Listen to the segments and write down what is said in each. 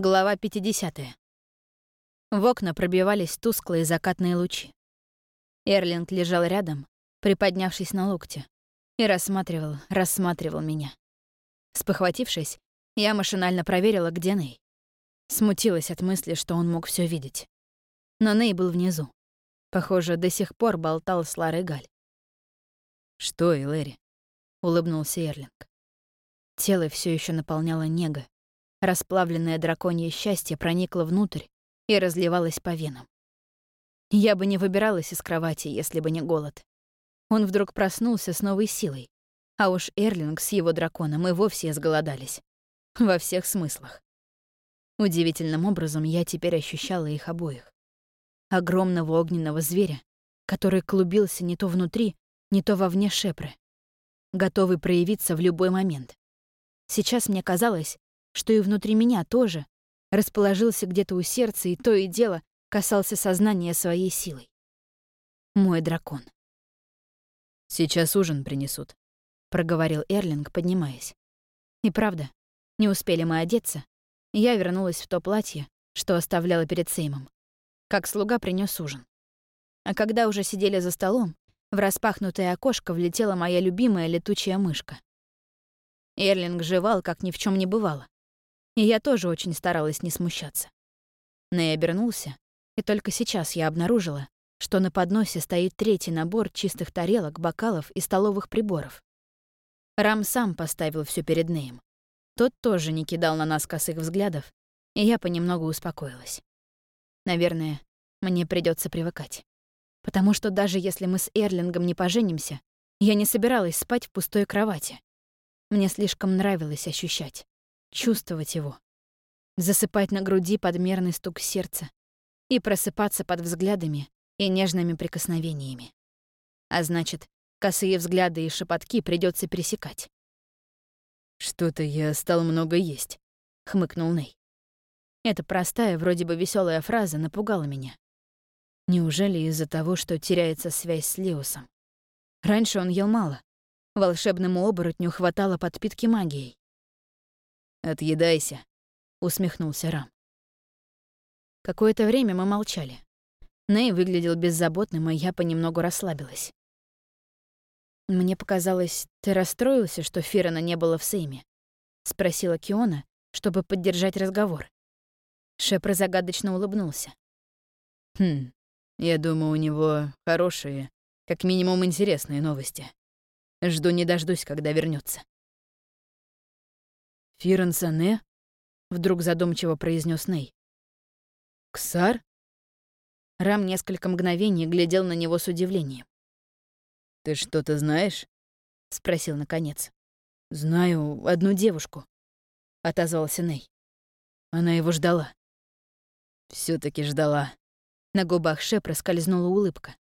Глава 50. В окна пробивались тусклые закатные лучи. Эрлинг лежал рядом, приподнявшись на локте, и рассматривал, рассматривал меня. Спохватившись, я машинально проверила, где Ней. Смутилась от мысли, что он мог все видеть. Но Ней был внизу. Похоже, до сих пор болтал с Ларой Галь. «Что, Элэри?» — улыбнулся Эрлинг. Тело все еще наполняло нега, Расплавленное драконье счастье проникло внутрь и разливалось по венам. Я бы не выбиралась из кровати, если бы не голод. Он вдруг проснулся с новой силой, а уж Эрлинг с его драконом и вовсе сголодались. Во всех смыслах. Удивительным образом я теперь ощущала их обоих. Огромного огненного зверя, который клубился не то внутри, не то вовне шепры, готовый проявиться в любой момент. Сейчас мне казалось, что и внутри меня тоже расположился где-то у сердца и то и дело касался сознания своей силой. Мой дракон. «Сейчас ужин принесут», — проговорил Эрлинг, поднимаясь. И правда, не успели мы одеться, я вернулась в то платье, что оставляла перед Сеймом. Как слуга принес ужин. А когда уже сидели за столом, в распахнутое окошко влетела моя любимая летучая мышка. Эрлинг жевал, как ни в чем не бывало. И я тоже очень старалась не смущаться. Ней обернулся, и только сейчас я обнаружила, что на подносе стоит третий набор чистых тарелок, бокалов и столовых приборов. Рам сам поставил все перед Неем. Тот тоже не кидал на нас косых взглядов, и я понемногу успокоилась. Наверное, мне придется привыкать. Потому что даже если мы с Эрлингом не поженимся, я не собиралась спать в пустой кровати. Мне слишком нравилось ощущать чувствовать его, засыпать на груди подмерный стук сердца и просыпаться под взглядами и нежными прикосновениями. А значит, косые взгляды и шепотки придется пересекать. «Что-то я стал много есть», — хмыкнул Ней. Эта простая, вроде бы веселая фраза напугала меня. Неужели из-за того, что теряется связь с Леусом? Раньше он ел мало. Волшебному оборотню хватало подпитки магией. «Отъедайся», — усмехнулся Рам. Какое-то время мы молчали. Ней выглядел беззаботным, и я понемногу расслабилась. «Мне показалось, ты расстроился, что Фирана не было в Сейме?» — спросила Киона, чтобы поддержать разговор. Шепр загадочно улыбнулся. «Хм, я думаю, у него хорошие, как минимум интересные новости. Жду не дождусь, когда вернется. «Фирен Сане?» — вдруг задумчиво произнес Ней. «Ксар?» Рам несколько мгновений глядел на него с удивлением. «Ты что-то знаешь?» — спросил наконец. «Знаю одну девушку», — отозвался Ней. Она его ждала. все таки ждала». На губах Шепра скользнула улыбка.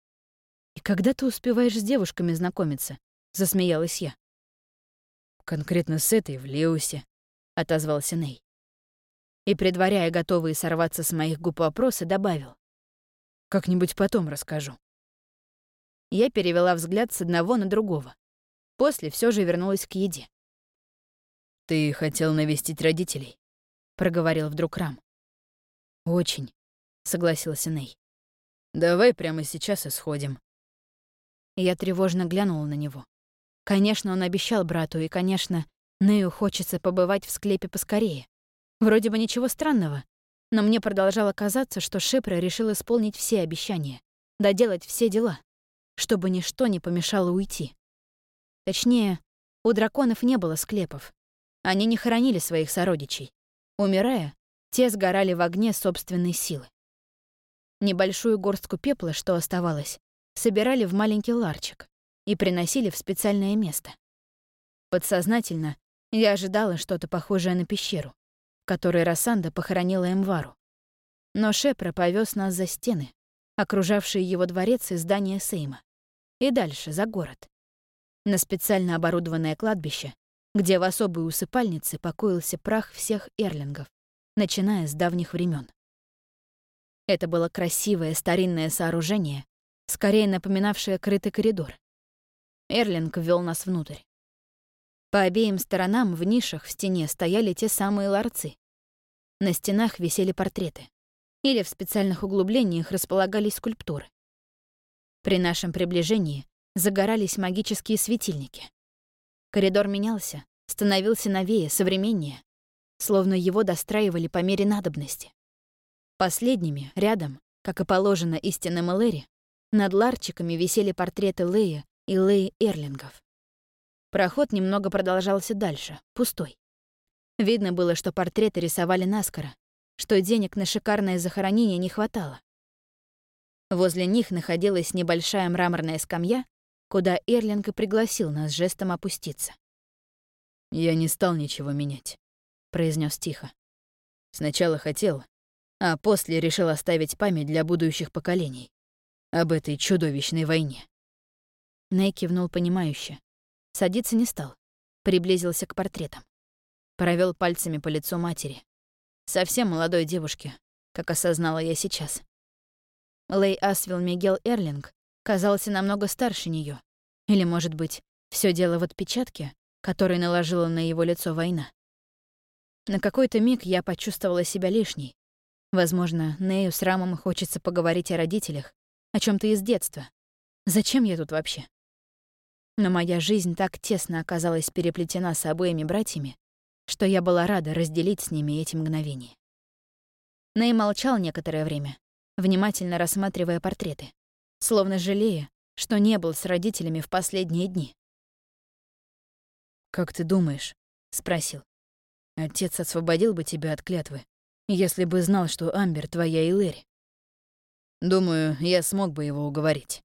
«И когда ты успеваешь с девушками знакомиться?» — засмеялась я. «Конкретно с этой в Леусе», — отозвался Ней. И, предваряя готовые сорваться с моих губ вопросы, добавил. «Как-нибудь потом расскажу». Я перевела взгляд с одного на другого. После все же вернулась к еде. «Ты хотел навестить родителей?» — проговорил вдруг Рам. «Очень», — согласился Ней. «Давай прямо сейчас и сходим». Я тревожно глянула на него. Конечно, он обещал брату, и, конечно, Нею хочется побывать в склепе поскорее. Вроде бы ничего странного, но мне продолжало казаться, что Шепра решил исполнить все обещания, доделать все дела, чтобы ничто не помешало уйти. Точнее, у драконов не было склепов. Они не хоронили своих сородичей. Умирая, те сгорали в огне собственной силы. Небольшую горстку пепла, что оставалось, собирали в маленький ларчик и приносили в специальное место. Подсознательно я ожидала что-то похожее на пещеру, в которой Рассанда похоронила Эмвару. Но Шепра повез нас за стены, окружавшие его дворец и здание Сейма, и дальше, за город. На специально оборудованное кладбище, где в особой усыпальнице покоился прах всех эрлингов, начиная с давних времен. Это было красивое старинное сооружение, скорее напоминавшее крытый коридор. Эрлинг ввел нас внутрь. По обеим сторонам в нишах в стене стояли те самые ларцы. На стенах висели портреты. Или в специальных углублениях располагались скульптуры. При нашем приближении загорались магические светильники. Коридор менялся, становился новее, современнее, словно его достраивали по мере надобности. Последними, рядом, как и положено истинным Элэри, над ларчиками висели портреты Лея и Леи Эрлингов. Проход немного продолжался дальше, пустой. Видно было, что портреты рисовали наскоро, что денег на шикарное захоронение не хватало. Возле них находилась небольшая мраморная скамья, куда Эрлинг и пригласил нас жестом опуститься. «Я не стал ничего менять», — произнес тихо. «Сначала хотел, а после решил оставить память для будущих поколений об этой чудовищной войне». Ней кивнул понимающе. Садиться не стал. Приблизился к портретам. Провел пальцами по лицу матери. Совсем молодой девушки, как осознала я сейчас. Лей Асвилл Мигел Эрлинг казался намного старше нее. Или, может быть, все дело в отпечатке, который наложила на его лицо война. На какой-то миг я почувствовала себя лишней. Возможно, Нею с Рамом хочется поговорить о родителях, о чем то из детства. Зачем я тут вообще? Но моя жизнь так тесно оказалась переплетена с обоими братьями, что я была рада разделить с ними эти мгновения. Ней молчал некоторое время, внимательно рассматривая портреты, словно жалея, что не был с родителями в последние дни. «Как ты думаешь?» — спросил. «Отец освободил бы тебя от клятвы, если бы знал, что Амбер твоя Илэри?» «Думаю, я смог бы его уговорить».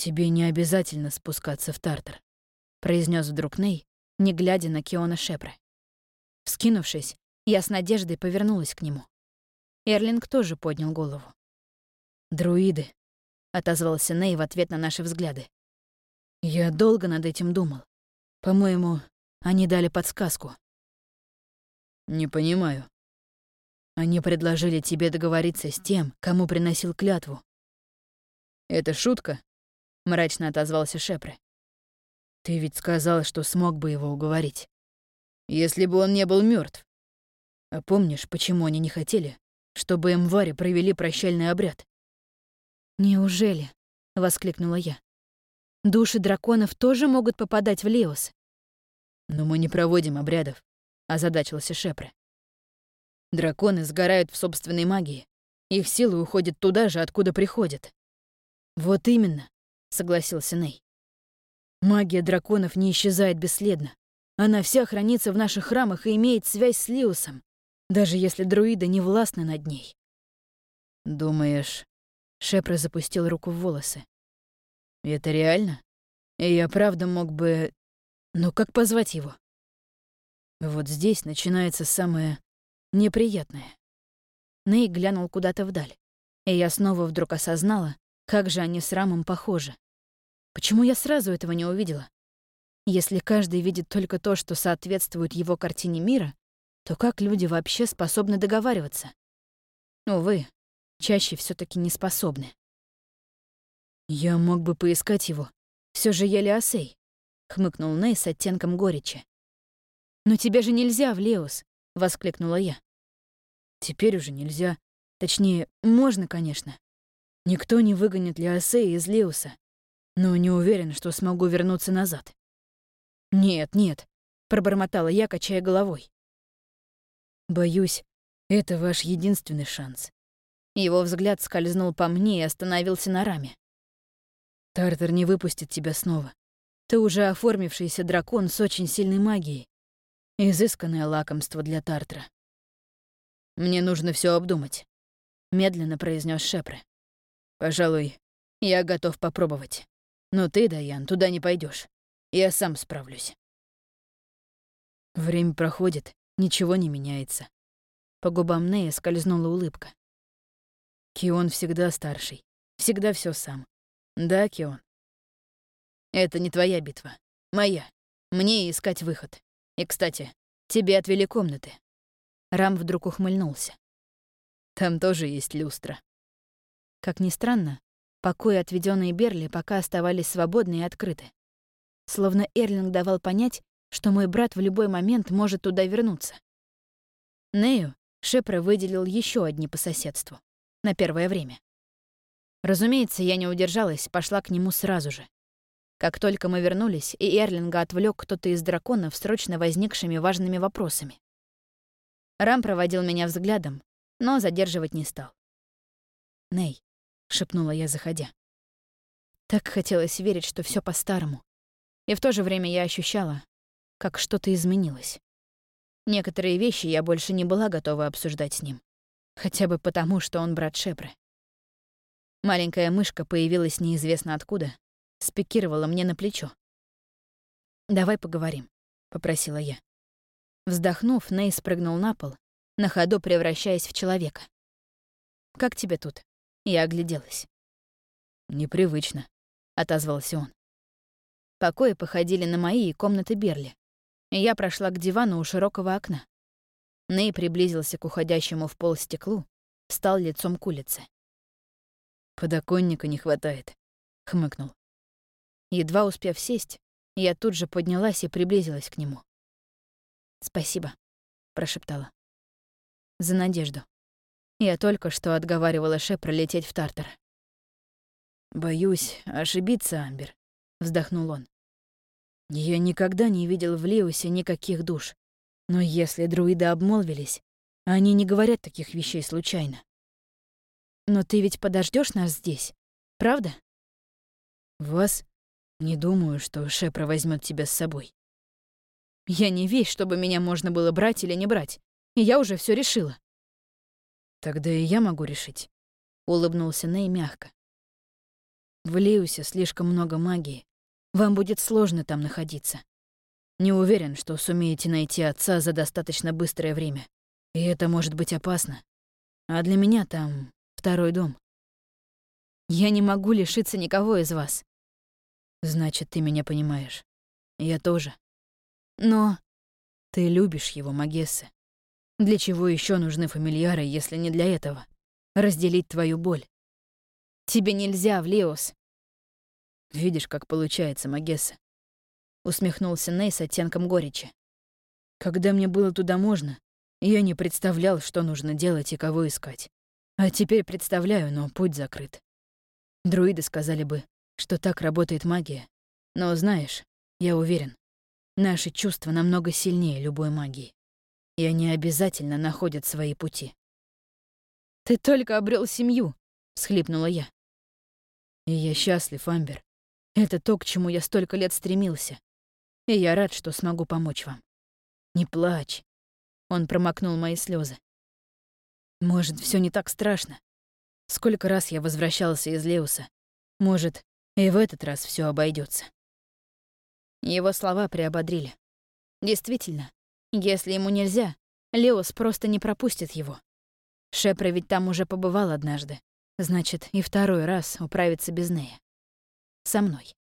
«Тебе не обязательно спускаться в Тартар», — произнес вдруг Ней, не глядя на Киона Шепре. Вскинувшись, я с надеждой повернулась к нему. Эрлинг тоже поднял голову. «Друиды», — отозвался Ней в ответ на наши взгляды. «Я долго над этим думал. По-моему, они дали подсказку». «Не понимаю». «Они предложили тебе договориться с тем, кому приносил клятву». «Это шутка?» — мрачно отозвался Шепре. «Ты ведь сказал, что смог бы его уговорить. Если бы он не был мертв. А помнишь, почему они не хотели, чтобы Эмвари провели прощальный обряд?» «Неужели?» — воскликнула я. «Души драконов тоже могут попадать в Леос?» «Но мы не проводим обрядов», — озадачился Шепре. «Драконы сгорают в собственной магии. Их силы уходят туда же, откуда приходят». «Вот именно», — согласился Ней. «Магия драконов не исчезает бесследно. Она вся хранится в наших храмах и имеет связь с Лиусом, даже если друиды не властны над ней». «Думаешь, Шепра запустил руку в волосы. «Это реально? И я правда мог бы... Ну как позвать его?» Вот здесь начинается самое неприятное. Ней глянул куда-то вдаль, и я снова вдруг осознала, как же они с Рамом похожи. Почему я сразу этого не увидела? Если каждый видит только то, что соответствует его картине мира, то как люди вообще способны договариваться? Увы, чаще все таки не способны. «Я мог бы поискать его. Все же я Леосей», — хмыкнул Ней с оттенком горечи. «Но тебе же нельзя в Леос», — воскликнула я. «Теперь уже нельзя. Точнее, можно, конечно. Никто не выгонит Леосея из Леуса, но не уверен, что смогу вернуться назад». «Нет, нет», — пробормотала я, качая головой. «Боюсь, это ваш единственный шанс. Его взгляд скользнул по мне и остановился на раме. «Тартар не выпустит тебя снова. Ты уже оформившийся дракон с очень сильной магией. Изысканное лакомство для Тартра. Мне нужно все обдумать», — медленно произнес Шепре. «Пожалуй, я готов попробовать. Но ты, Даян, туда не пойдешь. Я сам справлюсь». Время проходит, ничего не меняется. По губам Нея скользнула улыбка. Кион всегда старший, всегда все сам. Да, Кион? Это не твоя битва, моя. Мне искать выход. И, кстати, тебе отвели комнаты. Рам вдруг ухмыльнулся. Там тоже есть люстра. Как ни странно, покои, отведенные Берли, пока оставались свободны и открыты. Словно Эрлинг давал понять, что мой брат в любой момент может туда вернуться. Нею, Шепре выделил еще одни по соседству. На первое время. Разумеется, я не удержалась, пошла к нему сразу же. Как только мы вернулись, и Эрлинга отвлек кто-то из драконов срочно возникшими важными вопросами. Рам проводил меня взглядом, но задерживать не стал. «Ней», — шепнула я, заходя. Так хотелось верить, что все по-старому. И в то же время я ощущала, как что-то изменилось. Некоторые вещи я больше не была готова обсуждать с ним. Хотя бы потому, что он брат Шепры. Маленькая мышка появилась неизвестно откуда, спикировала мне на плечо. «Давай поговорим», — попросила я. Вздохнув, Ней спрыгнул на пол, на ходу превращаясь в человека. «Как тебе тут?» Я огляделась. «Непривычно», — отозвался он. Покои походили на мои и комнаты Берли. Я прошла к дивану у широкого окна. Ней приблизился к уходящему в пол стеклу, стал лицом к улице. «Подоконника не хватает», — хмыкнул. Едва успев сесть, я тут же поднялась и приблизилась к нему. «Спасибо», — прошептала. «За надежду. Я только что отговаривала Ше пролететь в Тартар». «Боюсь ошибиться, Амбер», — вздохнул он. Я никогда не видел в Леусе никаких душ. Но если друиды обмолвились, они не говорят таких вещей случайно. Но ты ведь подождешь нас здесь, правда? Вас? Не думаю, что Шепра возьмет тебя с собой. Я не вещь, чтобы меня можно было брать или не брать. И я уже все решила. Тогда и я могу решить. Улыбнулся Ней мягко. В Леусе слишком много магии. Вам будет сложно там находиться. Не уверен, что сумеете найти отца за достаточно быстрое время. И это может быть опасно. А для меня там второй дом. Я не могу лишиться никого из вас. Значит, ты меня понимаешь. Я тоже. Но ты любишь его, Магесса. Для чего еще нужны фамильяры, если не для этого? Разделить твою боль. Тебе нельзя в Леос. Видишь, как получается, Магесса. Усмехнулся Ней с оттенком горечи. Когда мне было туда можно, я не представлял, что нужно делать и кого искать. А теперь представляю, но путь закрыт. Друиды сказали бы, что так работает магия. Но знаешь, я уверен, наши чувства намного сильнее любой магии. И они обязательно находят свои пути. «Ты только обрел семью», — всхлипнула я. И я счастлив, Амбер. Это то, к чему я столько лет стремился. И я рад, что смогу помочь вам. Не плачь. Он промокнул мои слезы. Может, все не так страшно. Сколько раз я возвращался из Леуса. Может, и в этот раз все обойдется. Его слова приободрили. Действительно, если ему нельзя, Леус просто не пропустит его. Шепра ведь там уже побывал однажды. Значит, и второй раз управится без Нея со мной.